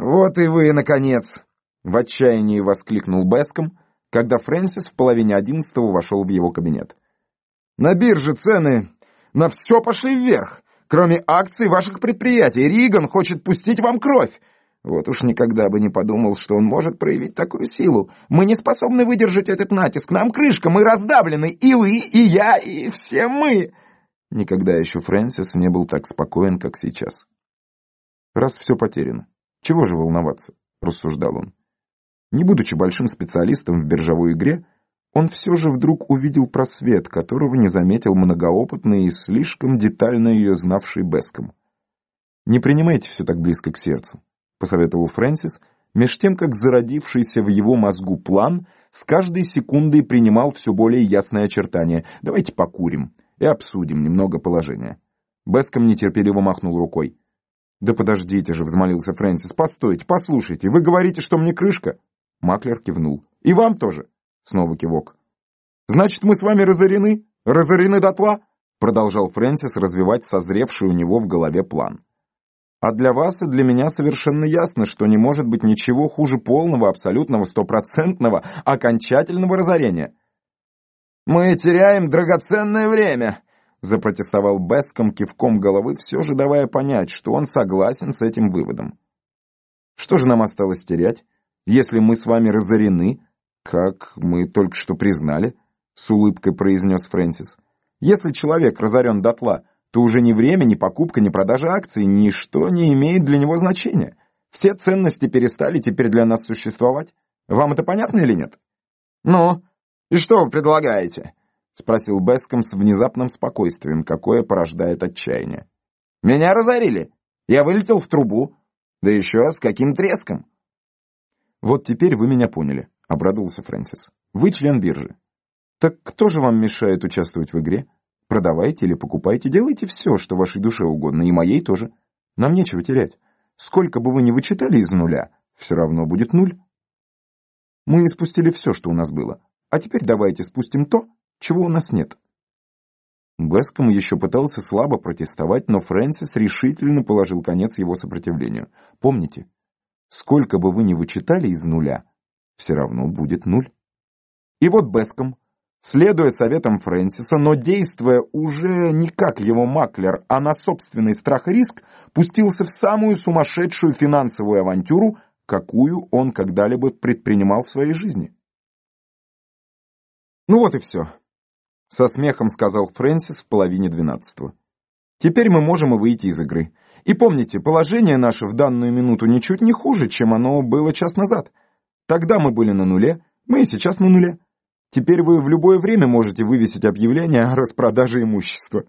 «Вот и вы, наконец!» — в отчаянии воскликнул Беском, когда Фрэнсис в половине одиннадцатого вошел в его кабинет. «На бирже цены на все пошли вверх, кроме акций ваших предприятий. Риган хочет пустить вам кровь. Вот уж никогда бы не подумал, что он может проявить такую силу. Мы не способны выдержать этот натиск. Нам крышка, мы раздавлены. И вы, и я, и все мы. Никогда еще Фрэнсис не был так спокоен, как сейчас. Раз все потеряно, чего же волноваться, рассуждал он. Не будучи большим специалистом в биржевой игре, он все же вдруг увидел просвет, которого не заметил многоопытный и слишком детально ее знавший Беском. Не принимайте все так близко к сердцу посоветовал Фрэнсис, меж тем, как зародившийся в его мозгу план с каждой секундой принимал все более ясные очертания. «Давайте покурим и обсудим немного положение». Беском нетерпеливо махнул рукой. «Да подождите же», — взмолился Фрэнсис, — «постойте, послушайте, вы говорите, что мне крышка?» Маклер кивнул. «И вам тоже?» Снова кивок. «Значит, мы с вами разорены? Разорены дотла?» Продолжал Фрэнсис развивать созревший у него в голове план. А для вас и для меня совершенно ясно, что не может быть ничего хуже полного, абсолютного, стопроцентного, окончательного разорения. «Мы теряем драгоценное время», — запротестовал Беском кивком головы, все же давая понять, что он согласен с этим выводом. «Что же нам осталось терять, если мы с вами разорены, как мы только что признали?» — с улыбкой произнес Фрэнсис. «Если человек разорен дотла, то уже ни время, ни покупка, ни продажа акций, ничто не имеет для него значения. Все ценности перестали теперь для нас существовать. Вам это понятно или нет? Ну, и что вы предлагаете? Спросил Беском с внезапным спокойствием, какое порождает отчаяние. Меня разорили. Я вылетел в трубу. Да еще с каким треском. Вот теперь вы меня поняли, обрадовался Фрэнсис. Вы член биржи. Так кто же вам мешает участвовать в игре? Продавайте или покупайте, делайте все, что вашей душе угодно, и моей тоже. Нам нечего терять. Сколько бы вы ни вычитали из нуля, все равно будет нуль. Мы спустили все, что у нас было. А теперь давайте спустим то, чего у нас нет. Беском еще пытался слабо протестовать, но Фрэнсис решительно положил конец его сопротивлению. Помните, сколько бы вы ни вычитали из нуля, все равно будет нуль. И вот Беском Следуя советам Фрэнсиса, но действуя уже не как его маклер, а на собственный страх и риск, пустился в самую сумасшедшую финансовую авантюру, какую он когда-либо предпринимал в своей жизни. «Ну вот и все», — со смехом сказал Фрэнсис в половине двенадцатого. «Теперь мы можем и выйти из игры. И помните, положение наше в данную минуту ничуть не хуже, чем оно было час назад. Тогда мы были на нуле, мы и сейчас на нуле». Теперь вы в любое время можете вывесить объявление о распродаже имущества.